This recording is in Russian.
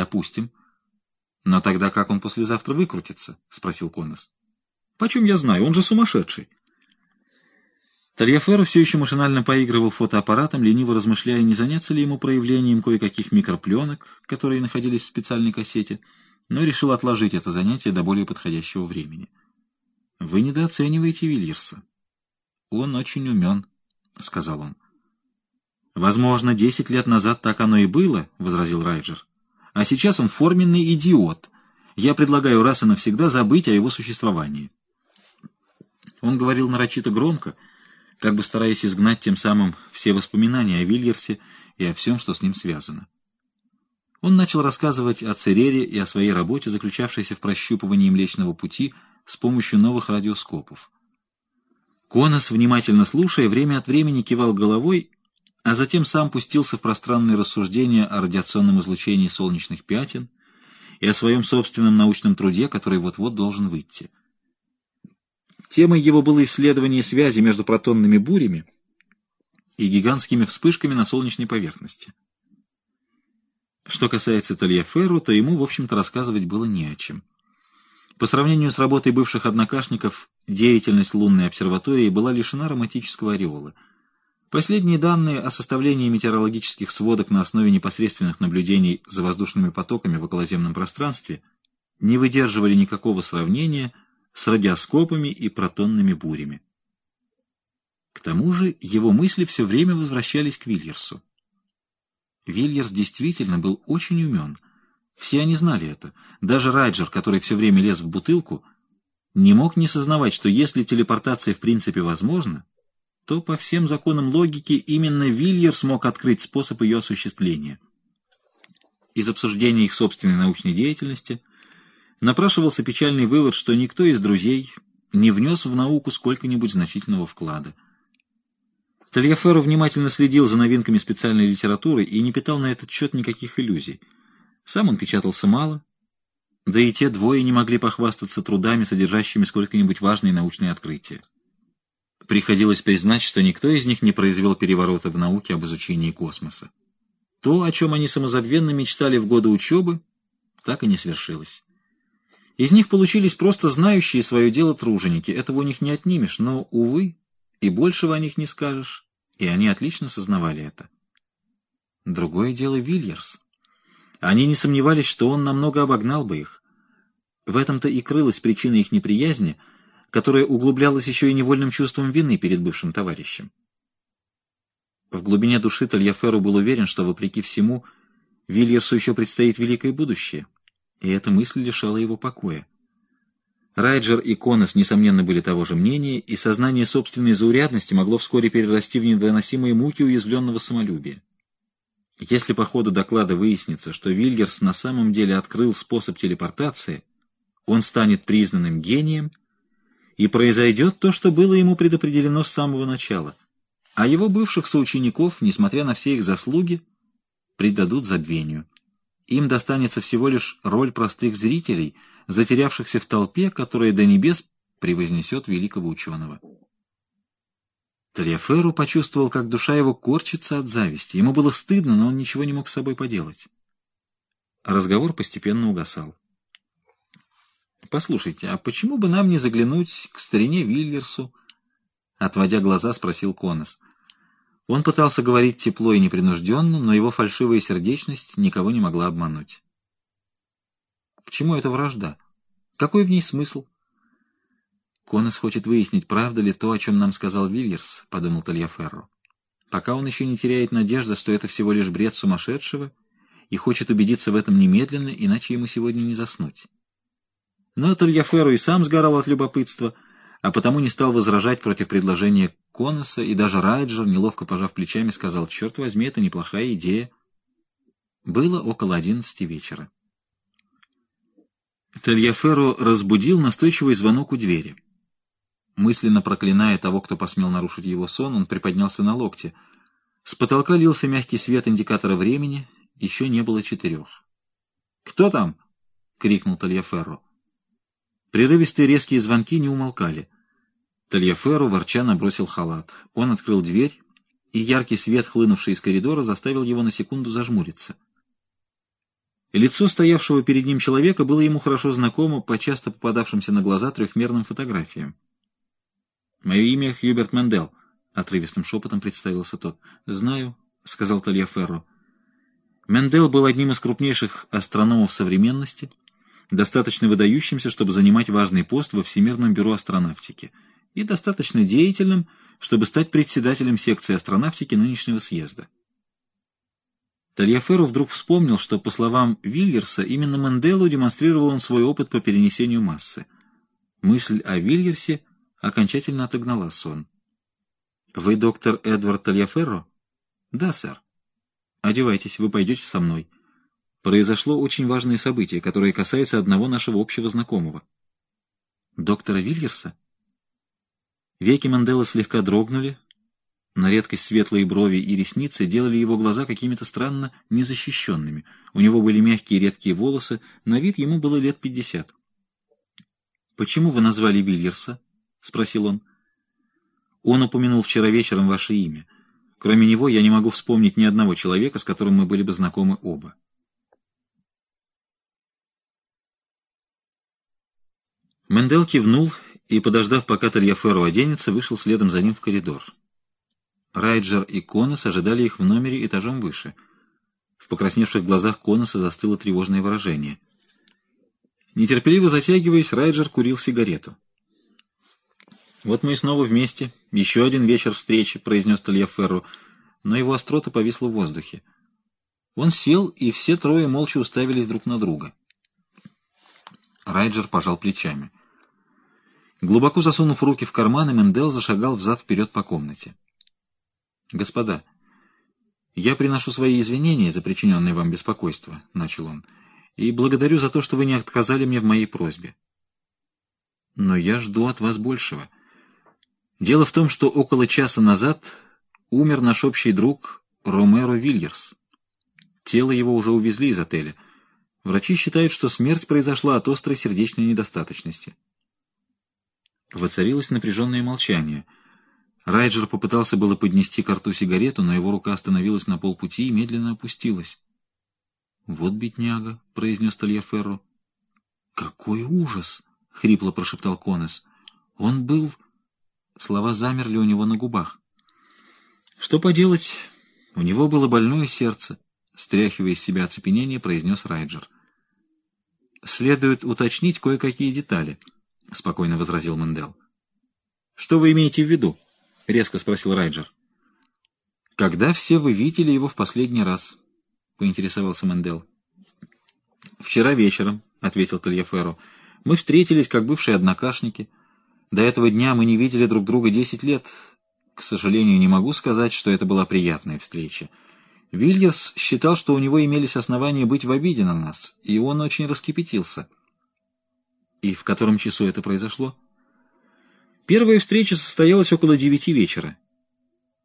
Допустим. Но тогда как он послезавтра выкрутится? — спросил Конос. — Почем я знаю? Он же сумасшедший. Тальяферо все еще машинально поигрывал фотоаппаратом, лениво размышляя, не заняться ли ему проявлением кое-каких микропленок, которые находились в специальной кассете, но решил отложить это занятие до более подходящего времени. — Вы недооцениваете Вильерса. — Он очень умен, — сказал он. — Возможно, десять лет назад так оно и было, — возразил Райджер. — А сейчас он форменный идиот. Я предлагаю раз и навсегда забыть о его существовании. Он говорил нарочито громко, — как бы стараясь изгнать тем самым все воспоминания о Вильерсе и о всем, что с ним связано. Он начал рассказывать о Церере и о своей работе, заключавшейся в прощупывании Млечного Пути с помощью новых радиоскопов. Конос, внимательно слушая, время от времени кивал головой, а затем сам пустился в пространные рассуждения о радиационном излучении солнечных пятен и о своем собственном научном труде, который вот-вот должен выйти. Темой его было исследование связи между протонными бурями и гигантскими вспышками на солнечной поверхности. Что касается Тальяферру, то ему, в общем-то, рассказывать было не о чем. По сравнению с работой бывших однокашников, деятельность лунной обсерватории была лишена романтического ореола. Последние данные о составлении метеорологических сводок на основе непосредственных наблюдений за воздушными потоками в околоземном пространстве не выдерживали никакого сравнения – с радиоскопами и протонными бурями. К тому же его мысли все время возвращались к Вильерсу. Вильерс действительно был очень умен. Все они знали это. Даже Райджер, который все время лез в бутылку, не мог не сознавать, что если телепортация в принципе возможна, то по всем законам логики именно Вильерс мог открыть способ ее осуществления. Из обсуждения их собственной научной деятельности напрашивался печальный вывод, что никто из друзей не внес в науку сколько-нибудь значительного вклада. Тальяферо внимательно следил за новинками специальной литературы и не питал на этот счет никаких иллюзий. Сам он печатался мало, да и те двое не могли похвастаться трудами, содержащими сколько-нибудь важные научные открытия. Приходилось признать, что никто из них не произвел переворота в науке об изучении космоса. То, о чем они самозабвенно мечтали в годы учебы, так и не свершилось. Из них получились просто знающие свое дело труженики, этого у них не отнимешь, но, увы, и большего о них не скажешь, и они отлично сознавали это. Другое дело Вильерс. Они не сомневались, что он намного обогнал бы их. В этом-то и крылась причина их неприязни, которая углублялась еще и невольным чувством вины перед бывшим товарищем. В глубине души Тальяферу был уверен, что, вопреки всему, Вильерсу еще предстоит великое будущее — и эта мысль лишала его покоя. Райджер и Конос, несомненно, были того же мнения, и сознание собственной заурядности могло вскоре перерасти в невыносимые муки уязвленного самолюбия. Если по ходу доклада выяснится, что Вильгерс на самом деле открыл способ телепортации, он станет признанным гением, и произойдет то, что было ему предопределено с самого начала, а его бывших соучеников, несмотря на все их заслуги, предадут забвению. Им достанется всего лишь роль простых зрителей, затерявшихся в толпе, которая до небес превознесет великого ученого. Талиаферу почувствовал, как душа его корчится от зависти. Ему было стыдно, но он ничего не мог с собой поделать. Разговор постепенно угасал. «Послушайте, а почему бы нам не заглянуть к старине Вильверсу?» Отводя глаза, спросил Конос. Он пытался говорить тепло и непринужденно, но его фальшивая сердечность никого не могла обмануть. К чему эта вражда? Какой в ней смысл? Конос хочет выяснить, правда ли то, о чем нам сказал Вильерс, — подумал Тальяферро. Пока он еще не теряет надежды, что это всего лишь бред сумасшедшего, и хочет убедиться в этом немедленно, иначе ему сегодня не заснуть. Но Тальяферро и сам сгорал от любопытства — а потому не стал возражать против предложения Коноса, и даже Райджер, неловко пожав плечами, сказал, «Черт возьми, это неплохая идея». Было около одиннадцати вечера. Тальяферро разбудил настойчивый звонок у двери. Мысленно проклиная того, кто посмел нарушить его сон, он приподнялся на локте. С потолка лился мягкий свет индикатора времени, еще не было четырех. «Кто там?» — крикнул Тальяферро. Прерывистые резкие звонки не умолкали. Тальяферу ворча набросил халат. Он открыл дверь, и яркий свет, хлынувший из коридора, заставил его на секунду зажмуриться. Лицо стоявшего перед ним человека было ему хорошо знакомо по часто попадавшимся на глаза трехмерным фотографиям. «Мое имя Хьюберт Мендел», — отрывистым шепотом представился тот. «Знаю», — сказал Тальяферро. Мендел был одним из крупнейших астрономов современности, достаточно выдающимся, чтобы занимать важный пост во Всемирном бюро астронавтики, и достаточно деятельным, чтобы стать председателем секции астронавтики нынешнего съезда. Тальяферро вдруг вспомнил, что, по словам Вильерса, именно Менделу демонстрировал он свой опыт по перенесению массы. Мысль о Вильерсе окончательно отогнала сон. «Вы доктор Эдвард Тальяферро?» «Да, сэр». «Одевайтесь, вы пойдете со мной. Произошло очень важное событие, которое касается одного нашего общего знакомого». «Доктора Вильерса?» Веки Мандела слегка дрогнули, на редкость светлые брови и ресницы делали его глаза какими-то странно незащищенными. У него были мягкие редкие волосы, на вид ему было лет пятьдесят. «Почему вы назвали Вильерса?» — спросил он. «Он упомянул вчера вечером ваше имя. Кроме него я не могу вспомнить ни одного человека, с которым мы были бы знакомы оба». Мендел кивнул и, подождав, пока Тальяферу оденется, вышел следом за ним в коридор. Райджер и Конос ожидали их в номере этажом выше. В покрасневших глазах Коноса застыло тревожное выражение. Нетерпеливо затягиваясь, Райджер курил сигарету. «Вот мы и снова вместе. Еще один вечер встречи», — произнес Тальяферру, но его острота повисла в воздухе. Он сел, и все трое молча уставились друг на друга. Райджер пожал плечами. Глубоко засунув руки в карманы, Мендел зашагал взад-вперед по комнате. «Господа, я приношу свои извинения за причиненное вам беспокойство», — начал он, — «и благодарю за то, что вы не отказали мне в моей просьбе. Но я жду от вас большего. Дело в том, что около часа назад умер наш общий друг Ромеро Вильерс. Тело его уже увезли из отеля. Врачи считают, что смерть произошла от острой сердечной недостаточности». Воцарилось напряженное молчание — Райджер попытался было поднести к рту сигарету, но его рука остановилась на полпути и медленно опустилась. «Вот бедняга», — произнес Тальяферро. «Какой ужас!» — хрипло прошептал Конес. «Он был...» Слова замерли у него на губах. «Что поделать? У него было больное сердце», — стряхивая из себя оцепенение, произнес Райджер. «Следует уточнить кое-какие детали», — спокойно возразил Мендел. «Что вы имеете в виду?» — резко спросил Райджер. «Когда все вы видели его в последний раз?» — поинтересовался Мендел. «Вчера вечером», — ответил Тольяферро. «Мы встретились как бывшие однокашники. До этого дня мы не видели друг друга десять лет. К сожалению, не могу сказать, что это была приятная встреча. Вильерс считал, что у него имелись основания быть в обиде на нас, и он очень раскипятился». «И в котором часу это произошло?» Первая встреча состоялась около девяти вечера.